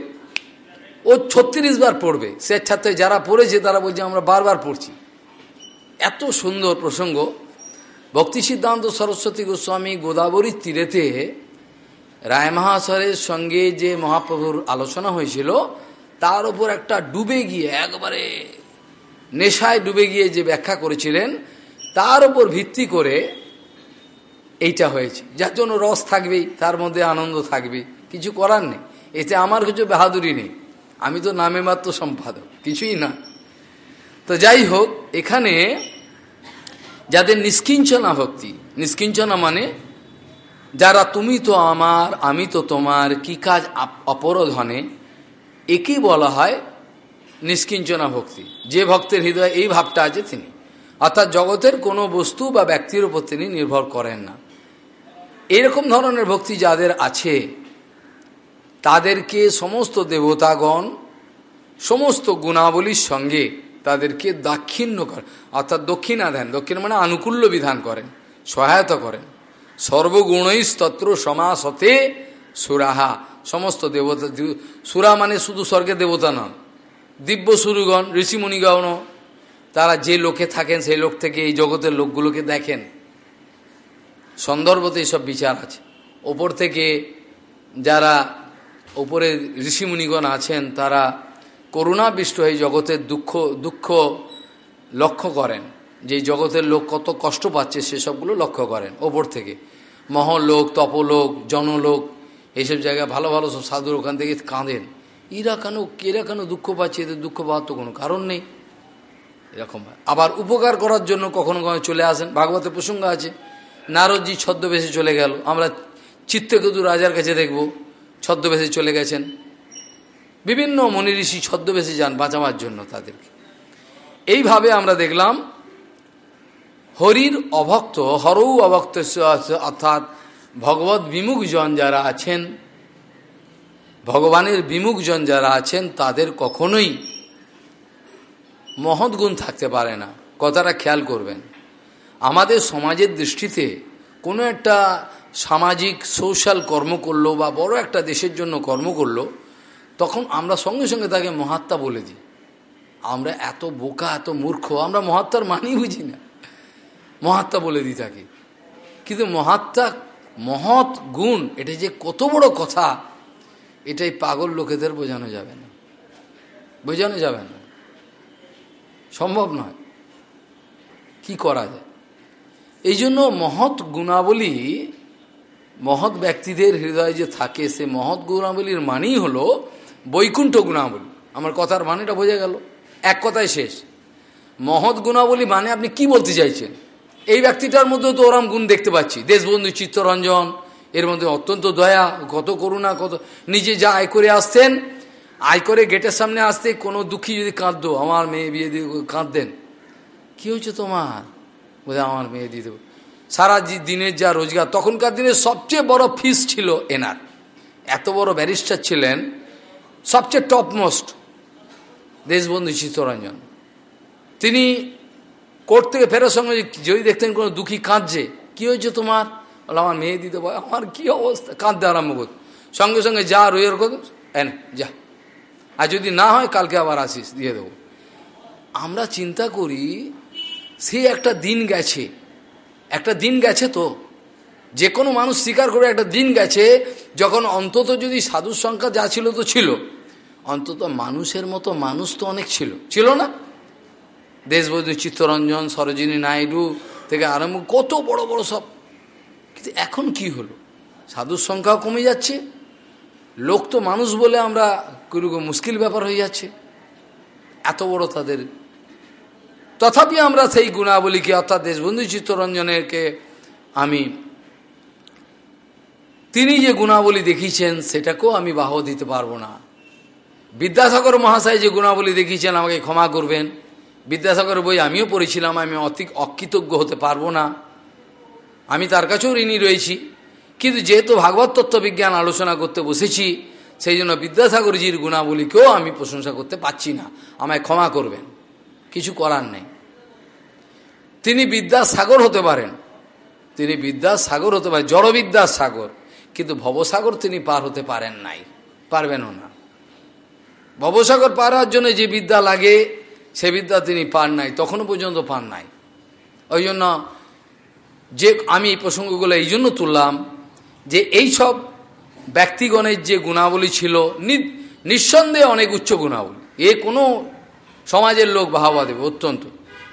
ও ছত্রিশ বার পড়বে। সে ছাত্রে যারা পড়েছে, তারা বলছে, আমরা বারবার পড়ছি। এত সুন্দর প্রসঙ্গ। ভক্তি সিদ্ধান্ত সরস্বতী গোস্বামী গোদাবরীর তীরেতে রায় মহাশয়ের সঙ্গে যে মহাপ্রভুর আলোচনা হয়েছিল, তার উপর একটা ডুবে গিয়ে, একবারে নেশায় ডুবে গিয়ে যে ব্যাখ্যা করেছিলেন, তার উপর ভিত্তি করে এইটা হয়েছে। যার জন্য রস থাকবেই, তার মধ্যে আনন্দ থাকবে। কিছু করার নেই। এতে আমার কিছু বাহাদুরি নেই। আমি তো নামে মাত্র সম্পাদক, কিছুই না। তো যাই হোক, এখানে যাদের নিষ্কিঞ্চনা ভক্তি, নিষ্কিঞ্চনা মানে যারা তুমি তো আমার, আমি তো তোমার, কি কাজ অপরধনে, একই বলা হয় নিষ্কিঞ্চনা ভক্তি। যে ভক্তের হৃদয়ে এই ভাবটা আছে তিনি। অর্থাৎ জগতের কোনো বস্তু বা ব্যক্তির উপর তিনি নির্ভর করেন না। এরকম ধরনের ভক্তি যাদের আছে তাদেরকে সমস্ত দেবতাগণ, সমস্ত গুণাবলীর সঙ্গে তাদেরকে দাক্ষিণ্য করেন। অর্থাৎ দক্ষিণা দেন। দক্ষিণ মানে আনুকূল্য বিধান করেন, সহায়তা করেন। সর্বগুণই স্তত্র সমাসতে সুরাহা। সমস্ত দেবতা, সুরা মানে শুধু স্বর্গের দেবতা নন। দিব্য সুরুগণ ঋষিমণিগণ, তারা যে লোকে থাকেন সেই লোক থেকে এই জগতের লোকগুলোকে দেখেন। সন্দর্ভতে এইসব বিচার আছে। ওপর থেকে যারা ওপরে ঋষিমুনিগণ আছেন, তারা করুণাবিষ্ট হয়ে জগতের দুঃখ দুঃখ লক্ষ্য করেন। যে জগতের লোক কত কষ্ট পাচ্ছে সেসবগুলো লক্ষ্য করেন ওপর থেকে। মহলোক, তপলোক, জনলোক, এইসব জায়গায় ভালো ভালো সব সাধুর ওখান থেকে কাঁদেন। এরা কেন কেরা কেন দুঃখ পাচ্ছে? এদের দুঃখ পাওয়ার তো কোনো কারণ নেই। এরকম আবার উপকার করার জন্য কখনো কখনো চলে আসেন। ভাগবতের প্রসঙ্গ আছে, নারদজি ছদ্মবেশে চলে গেল। আমরা চিত্তকেতু রাজার কাছে দেখব। ছদ্মবেশে চলে গেছেন। বিভিন্ন মনি ঋষি ছদ্মবেশে যান বাঁচাবার জন্য তাদেরকে। এইভাবে আমরা দেখলাম, হরির অভক্ত, হরৌ অভক্ত অর্থাৎ ভগবত বিমুখজন যারা আছেন, ভগবানের বিমুখজন যারা আছেন, তাদের কখনোই মহৎ গুণ থাকতে পারে না। কথাটা খেয়াল করবেন। আমাদের সমাজের দৃষ্টিতে কোনো একটা সামাজিক, সোশ্যাল কর্ম করল বা বড় একটা দেশের জন্য কর্ম করল, তখন আমরা সঙ্গে সঙ্গে তাকে মহাত্মা বলে দিই। আমরা এত বোকা, এত মূর্খ, আমরা মহাত্মার মানি বুঝি না। মহাত্মা বলে দিই তাকে। কিন্তু মহাত্মা মহৎ গুণ, এটা যে কত বড় কথা, এটাই পাগল লোকেদের বোঝানো যাবে না। বোঝানো যাবে না। সম্ভব নয়। কি করা যায়? এই জন্য মহৎ গুণাবলী মহৎ ব্যক্তিদের হৃদয়ে যে থাকে, সে মহৎ গুণাবলীর মানেই হলো বৈকুণ্ঠ গুণাবলী। আমার কথার মানেটা বোঝা গেল। এক কথায় শেষ। মহৎ গুণাবলী মানে আপনি কি বলতে চাইছেন? এই ব্যক্তিটার মধ্যে তো ওরম গুণ দেখতে পাচ্ছি। দেশবন্ধু চিত্তরঞ্জন, এর মধ্যে অত্যন্ত দয়া, কত করুণা, কত নিজে যা আয় করে আসতেন আয় করে গেটের সামনে আসতে কোনো দুঃখী যদি কাঁদতো, আমার মেয়ে বিয়ে দিয়ে কাঁদতেন। কি হয়েছে তোমার? বোধহয় আমার মেয়ে দিয়ে দেবো। সারা দিনের যা রোজগার, তখনকার দিনে সবচেয়ে বড় ফিস ছিল এনার এত বড় ব্যারিস্টার ছিলেন সবচেয়ে টপমোস্ট দেশবন্ধু চিত্তরঞ্জন তিনি কোর্ট থেকে ফেরার সঙ্গে যদি দেখতেন কোনো দুঃখী কাঁদছে, কি হয়েছে তোমার? বলে আমার মেয়ে দিতে পারে আমার কি অবস্থা? কাঁদতে আরম্ভ করত সঙ্গে সঙ্গে যা রইয়ের কত এনে যা। আর যদি না হয়, কালকে আবার আসিস, দিয়ে দেবো। আমরা চিন্তা করি, সে একটা দিন গেছে একটা দিন গেছে তো। যে কোনো মানুষ স্বীকার করে একটা দিন গেছে, যখন অন্তত যদি সাধুর সংখ্যা যা ছিল তো ছিল। অন্তত মানুষের মতো মানুষ তো অনেক ছিল। ছিল না? দেশবধূ চিত্তরঞ্জন, সরোজিনী নাইডু থেকে আরম্ভ কত বড় বড় সব। কিন্তু এখন কি হলো? সাধুর সংখ্যাও কমে যাচ্ছে। লোক তো মানুষ বলে আমরা মুশকিল ব্যাপার হয়ে যাচ্ছে। এত বড় তাদের তথাপি আমরা সেই গুণাবলীকে, অর্থাৎ দেশবন্ধু চিত্তরঞ্জনেরকে আমি, তিনি যে গুণাবলী দেখিয়েছেন, সেটাকেও আমি বাহ দিতে পারব না। বিদ্যাসাগর মহাশয় যে গুণাবলী দেখিয়েছেন, আমাকে ক্ষমা করবেন। বিদ্যাসাগর বই আমিও পড়েছিলাম, আমি অতি অকৃতজ্ঞ হতে পারব না। আমি তার কাছেও ঋণী রয়েছি। কিন্তু যেহেতু ভাগবত তত্ত্ববিজ্ঞান আলোচনা করতে বসেছি, সেই জন্য বিদ্যাসাগরজির গুণাবলীকেও আমি প্রশংসা করতে পারছি না। আমায় ক্ষমা করবেন। কিছু করার নেই। তিনি বিদ্যার সাগর হতে পারেন। তিনি বিদ্যার সাগর হতে পারেন জড়বিদ্যার সাগর কিন্তু ভবসাগর তিনি পার হতে পারেন নাই পারবেনও না। ভবসাগর পার হওয়ার জন্য যে বিদ্যা লাগে, সে বিদ্যা তিনি পান নাই, তখনও পর্যন্ত পান নাই। ওই জন্য যে আমি এই প্রসঙ্গগুলো এই জন্য তুললাম যে এই সব ব্যক্তিগণের যে গুণাবলী ছিল নিঃসন্দেহে অনেক উচ্চ গুণাবলী। এ কোনো সমাজের লোক বাহাবা দেবে অত্যন্ত।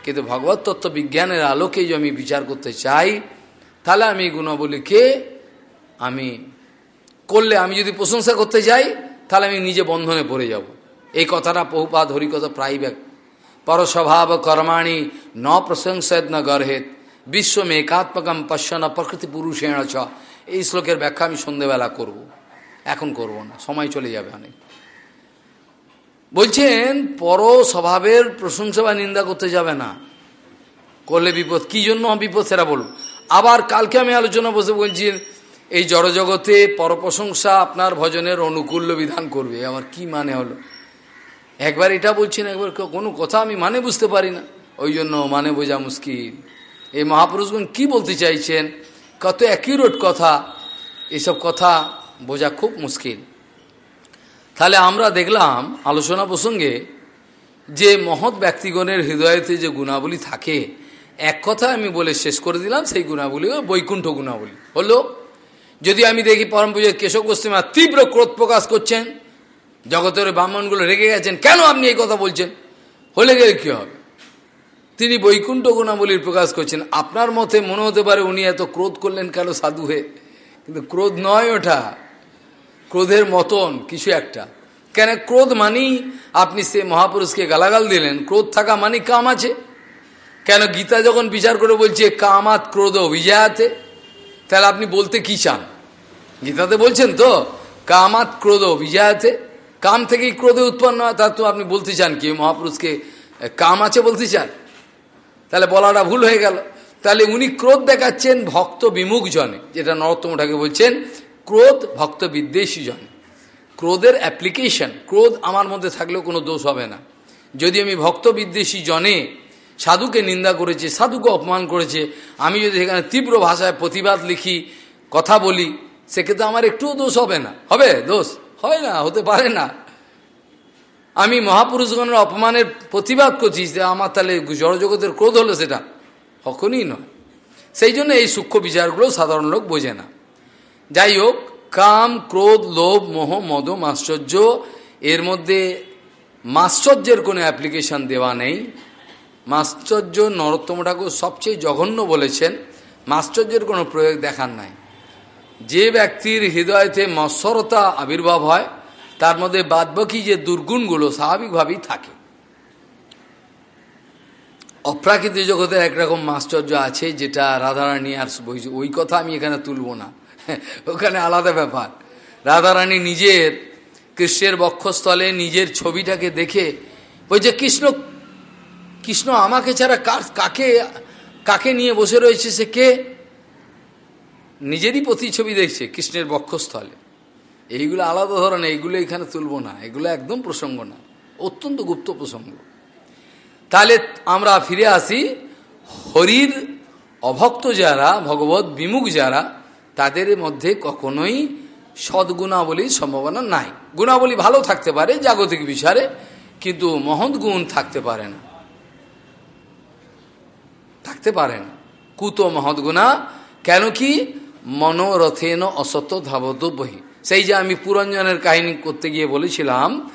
কিন্তু ভগবত তত্ত্ব বিজ্ঞানের আলোকে যদি আমি বিচার করতে চাই, তাহলে আমি গুণাবলীকে আমি করলে আমি যদি প্রশংসা করতে যাই, তাহলে আমি নিজে বন্ধনে পড়ে যাব। এই কথাটা বহুপাত হরিকথা প্রায় ব্যাগ পরস্বভাব কর্মাণী ন প্রশংসেদ ন গর্হেত, বিশ্বম একাত্মকম পশ্যন প্রকৃতি পুরুষেণ ছ এই শ্লোকের ব্যাখ্যা আমি সন্ধেবেলা করব। এখন করব না, সময় চলে যাবে অনেক। বলছেন পর স্বভাবের প্রশংসা বা নিন্দা করতে যাবে না। করলে বিপদ, কি জন্য বিপদ সেটা বলুন। আবার কালকে আমি আলোচনা বসে বলছি, এই জড়জগতে পরপ্রশংসা আপনার ভজনের অনুকূল্য বিধান করবে। আবার কি মানে হলো? একবার এটা বলছেন, একবার কোনো কথা আমি মানে বুঝতে পারি না। ওই জন্য মানে বোঝা মুশকিল। এই মহাপুরুষগণ কি বলতে চাইছেন? কত অ্যাকিউরেট কথা। এসব কথা বোঝা খুব মুশকিল। তাহলে আমরা দেখলাম আলোচনা প্রসঙ্গে যে মহৎ ব্যক্তিগণের হৃদয়তে যে গুণাবলী থাকে, এক কথা আমি বলে শেষ করে দিলাম, সেই গুণাবলী বৈকুণ্ঠ গুণাবলী। হলো, যদি আমি দেখি পরম পুজোর কেশব গোস্বীমা তীব্র ক্রোধ প্রকাশ করছেন, জগতের ব্রাহ্মণগুলো রেগে গেছেন, কেন আপনি এই কথা বলছেন? হলে গেলে কী হবে? তিনি বৈকুণ্ঠ গুণাবলীর প্রকাশ করছেন, আপনার মতে মনে হতে পারে উনি এত ক্রোধ করলেন কেন সাধু হয়ে? কিন্তু ক্রোধ নয় ওটা। ক্রোধের মতন কিছু একটা। কেন ক্রোধ মানি আপনি সে মহাপুরুষকে গালাগাল দিলেন, ক্রোধ থাকা মানি কাম আছে। কেন গীতা যখন বিচার করে বলছে কামাত ক্রোধ অভিজায়াতে তাহলে আপনি বলতে কি চান? গীতাতে বলছেন তো কামাত ক্রোধ অভিজায়াতে কাম থেকেই ক্রোধে উৎপন্ন হয়, তা তো আপনি বলতে চান কি, মহাপুরুষকে কাম আছে বলতে চান? তাহলে বলাটা ভুল হয়ে গেল। তাহলে উনি ক্রোধ দেখাচ্ছেন ভক্ত বিমুখ জনে, যেটা নরোত্তম ঠাকুর বলছেন ক্রোধ ভক্ত বিদ্বেষী জনে ক্রোধের অ্যাপ্লিকেশন ক্রোধ আমার মধ্যে থাকলেও কোনো দোষ হবে না। যদি আমি ভক্ত বিদ্বেষী জনে সাধুকে নিন্দা করেছে, সাধুকে অপমান করেছে, আমি যদি এখানে তীব্র ভাষায় প্রতিবাদ লিখি, কথা বলি, সেক্ষেত্রে আমার একটুও দোষ হবে না। হবে? দোষ? হয় না, হতে পারে না। আমি মহাপুরুষগণের অপমানের প্রতিবাদ করছি যে আমার তাহলে জড়জগতের ক্রোধ হলো সেটা। কখনই নয়। সেই জন্য এই সূক্ষ্ম বিচারগুলো সাধারণ লোক বোঝে না। যাই হোক কাম, ক্রোধ, লোভ, মোহ মদ মাশ্চর্য এর মধ্যে মাশ্চর্যের কোনো অ্যাপ্লিকেশন দেওয়া নেই। মাশ্চর্য নরোত্তম ঠাকুর সবচেয়ে জঘন্য বলেছেন, মাশ্চর্যের কোনো প্রয়োগ দেখার নাই। যে ব্যক্তির হৃদয়তে মৎসরতা আবির্ভাব হয়, তার মধ্যে বাদবাকি যে দুর্গুণগুলো স্বাভাবিকভাবেই থাকে। অপ্রাকৃতিক জগতের একরকম মাশ্চর্য আছে, যেটা রাধারানী আর ওই কথা আমি এখানে তুলব না। ওখানে আলাদা ব্যাপার। রাধারানী নিজের কৃষ্ণের বক্ষস্থলে নিজের ছবিটাকে দেখে, ওই যে কৃষ্ণ কৃষ্ণ আমাকে ছাড়া কার, কাকে কাকে নিয়ে বসে রয়েছে সে কে? নিজেরই প্রতিছবি দেখছে কৃষ্ণের বক্ষস্থলে। এইগুলো আলাদা ধরনের, এইগুলো এখানে তুলব না, এগুলো একদম প্রসঙ্গ না, অত্যন্ত গুপ্ত প্রসঙ্গ। তাহলে আমরা ফিরে আসি হরির অভক্ত যারা, ভগবত বিমুখ যারা তাদের মধ্যে কখনোই সদ্গুণাবলীর সম্ভাবনা নাই। গুণাবলী ভালো থাকতে পারে জাগতিক বিচারে, কিন্তু মহৎ গুণ থাকতে পারে না। থাকতে পারে না। কুত মহৎ গুণা, কেন কি মনোরথেন অসত্য ধাবত বহি। সেই যে আমি পুরঞ্জনের কাহিনী করতে গিয়ে বলেছিলাম,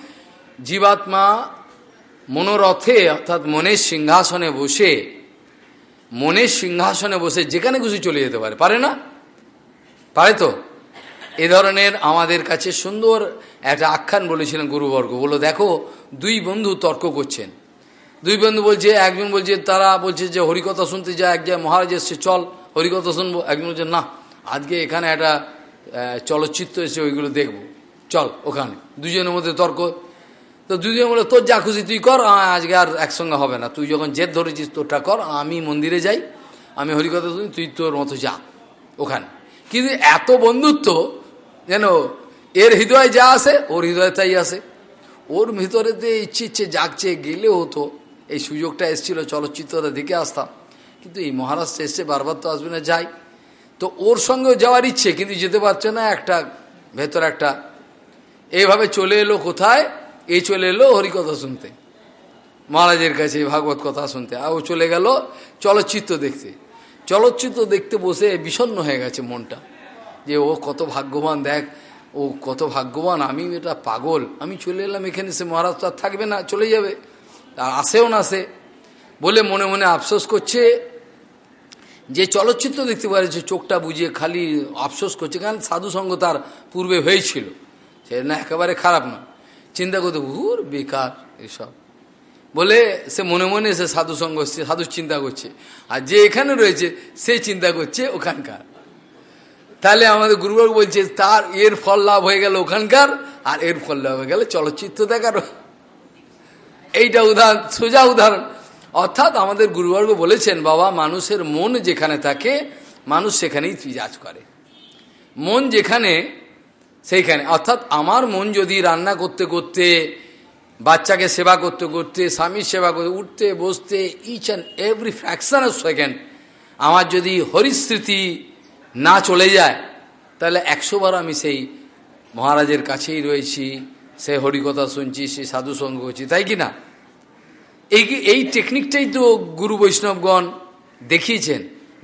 জীবাত্মা মনোরথে, অর্থাৎ মনের সিংহাসনে বসে, মনের সিংহাসনে বসে যেখানে খুশি চলে যেতে পারে। পারে না? পারে তো? এ ধরনের আমাদের কাছে সুন্দর একটা আখ্যান বলেছিলেন গুরুবর্গ। বলো দেখো, দুই বন্ধু তর্ক করছেন। দুই বন্ধু বলছে, একজন বলছে, তারা বলছে যে, হরিকথা শুনতে যায় এক জায়গায় মহারাজ এসছে, চল, হরিকথা শুনব। একজন বলছে, না, আজকে এখানে একটা চলচ্চিত্র এসে ওইগুলো দেখব। চল, ওখানে। দুজনের মধ্যে তর্ক। তো দুজন বলে তোর যা খুশি তুই কর আজকে আর একসঙ্গে হবে না। তুই যখন জেদ ধরেছিস, তোরটা কর, আমি মন্দিরে যাই, আমি হরিকথা শুনি, তুই তোর মতো যা, ওখানে। কিন্তু এত বন্ধুত্ব, যেন এর হৃদয় যা আসে ওর হৃদয় তাই আসে ওর ভিতরেতে ইচ্ছে ইচ্ছে জাগছে গেলে হতো, এই সুযোগটা এসেছিল, চলচ্চিত্রটা দেখে আসতাম। কিন্তু এই মহারাষ্ট্রে এসছে, বারবার তো আসবে না, যাই। তো ওর সঙ্গেও যাওয়ার ইচ্ছে, কিন্তু যেতে পারছে না, একটা ভেতর একটা। এইভাবে চলে এলো কোথায়? এই চলে এলো হরিকথা শুনতে। মহারাজের কাছে ভাগবত কথা শুনতে। আর ও চলে গেল চলচ্চিত্র দেখতে। চলচ্চিত্র দেখতে বসে বিষণ্ন হয়ে গেছে মনটা। যে ও কত ভাগ্যবান, দেখ, ও কত ভাগ্যবান, আমি এটা পাগল। আমি চলে এলাম এখানে, সে মহারাজ তো আর থাকবে না, চলে যাবে। আর আসেও না সে। বলে মনে মনে আফসোস করছে। যে চলচ্চিত্র দেখতে পারে, যে চোখটা বুঝিয়ে খালি আফসোস করছে, কারণ সাধুসঙ্গ তার পূর্বে হয়েছিল। সে না, একেবারে খারাপ না চিন্তা করতে, হুর, বেকার এসব। বলে সে মনে মনে সে সাধু সঙ্গ সাধু চিন্তা করছে। আর যে এখানে রয়েছে, সে চিন্তা করছে ওখানকার। তাহলে আমাদের গুরুবাবু বলছে, তার এর ফল লাভ হয়ে গেল ওখানকার, আর এর ফল লাভ হয়ে গেল চলচ্চিত্র দেখার। এইটা উদাহরণ, সোজা উদাহরণ। অর্থাৎ আমাদের গুরুবর্গ বলেছেন, বাবা, মানুষের মন যেখানে থাকে, মানুষ সেখানেই ত্রিজাজ করে। মন যেখানে, সেইখানে। অর্থাৎ আমার মন যদি রান্না করতে করতে বাচ্চাকে সেবা করতে করতে, স্বামীর সেবা করতে, উঠতে, বসতে each and every fraction of second আমার যদি হরিস্মৃতি না চলে যায়, তাহলে একশোবার আমি সেই মহারাজের কাছেই রয়েছি, সে হরিকথা শুনছি, সে সাধু সঙ্গ করছি, তাই কি না? এই এই টেকনিকটাই তো গুরু বৈষ্ণবগণ দেখিয়েছেন,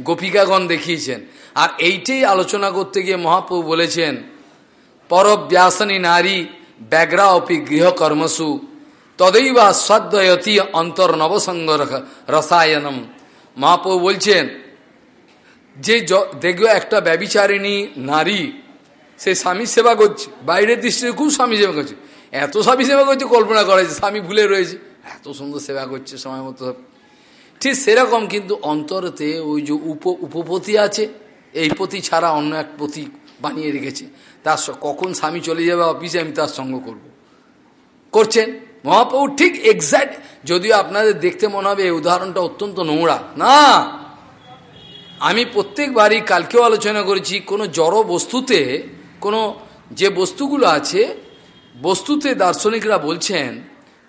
গোপিকাগণ দেখিয়েছেন। আর এইটাই আলোচনা করতে গিয়ে মহাপ্রভু বলেছেন, পরব্যাসনী নারী ব্যাগ্রা অপি গৃহকর্মসু তদৈবা সদ্বয়তি অন্তর নবসঙ্গ রসায়নম মহাপ্রভু বলছেন, যে দেখবে একটা ব্যবিচারিণী নারী, সে স্বামী সেবা করছে, বাইরের দৃষ্টিতে খুব স্বামী সেবা করছে। এত স্বামী সেবা করছে কল্পনা করেছে স্বামী ভুলে রয়েছে। এত সুন্দর সেবা করছে সময় মতো। ঠিক সেরকম কিন্তু অন্তরতে ওই যে উপ, উপপতি আছে, এই পতি ছাড়া অন্য এক পতি বানিয়ে রেখেছে। তার কখন স্বামী চলে যাবে অফিসে, আমি তার সঙ্গ করব। করছেন? মহাপ্রভু ঠিক এক্স্যাক্ট যদিও আপনাদের দেখতে মনে হবে এই উদাহরণটা অত্যন্ত নোংরা। না! আমি প্রত্যেকবারই কালকেও আলোচনা করেছি, কোনো জড় বস্তুতে, কোনো যে বস্তুগুলো আছে, বস্তুতে দার্শনিকরা বলছেন,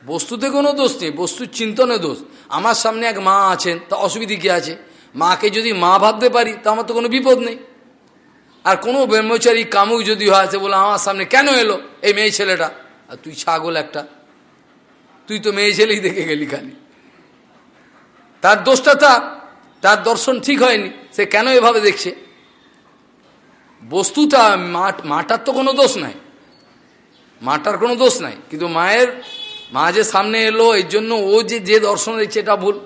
বস্তুতে কোনো দোষ নেই বস্তুর চিন্তনে দোষ। আমার সামনে এক মা আছেন, তা অসুবিধে কী আছে? মাকে যদি মা ভাবতে পারি, তা আমার তো কোনো বিপদ নেই। আর কোনো ব্রহ্মচারী কামুক যদি হয়, সে বলে, আমার সামনে কেন এলো? এই মেয়ে ছেলেটা? আর তুই ছাগল একটা। তুই তো মেয়ে ছেলেই দেখে গেলি খালি। তার দোষটা তার তার দর্শন ঠিক হয়নি, সে কেন এভাবে দেখছে? বস্তুটা, মাঠ, মাটার তো কোনো দোষ নাই। মাটার কোনো দোষ নাই। কিন্তু মায়ের, মা যে সামনে এলো, এর জন্য ও যে যে দর্শন দেখছে এটা ভুল।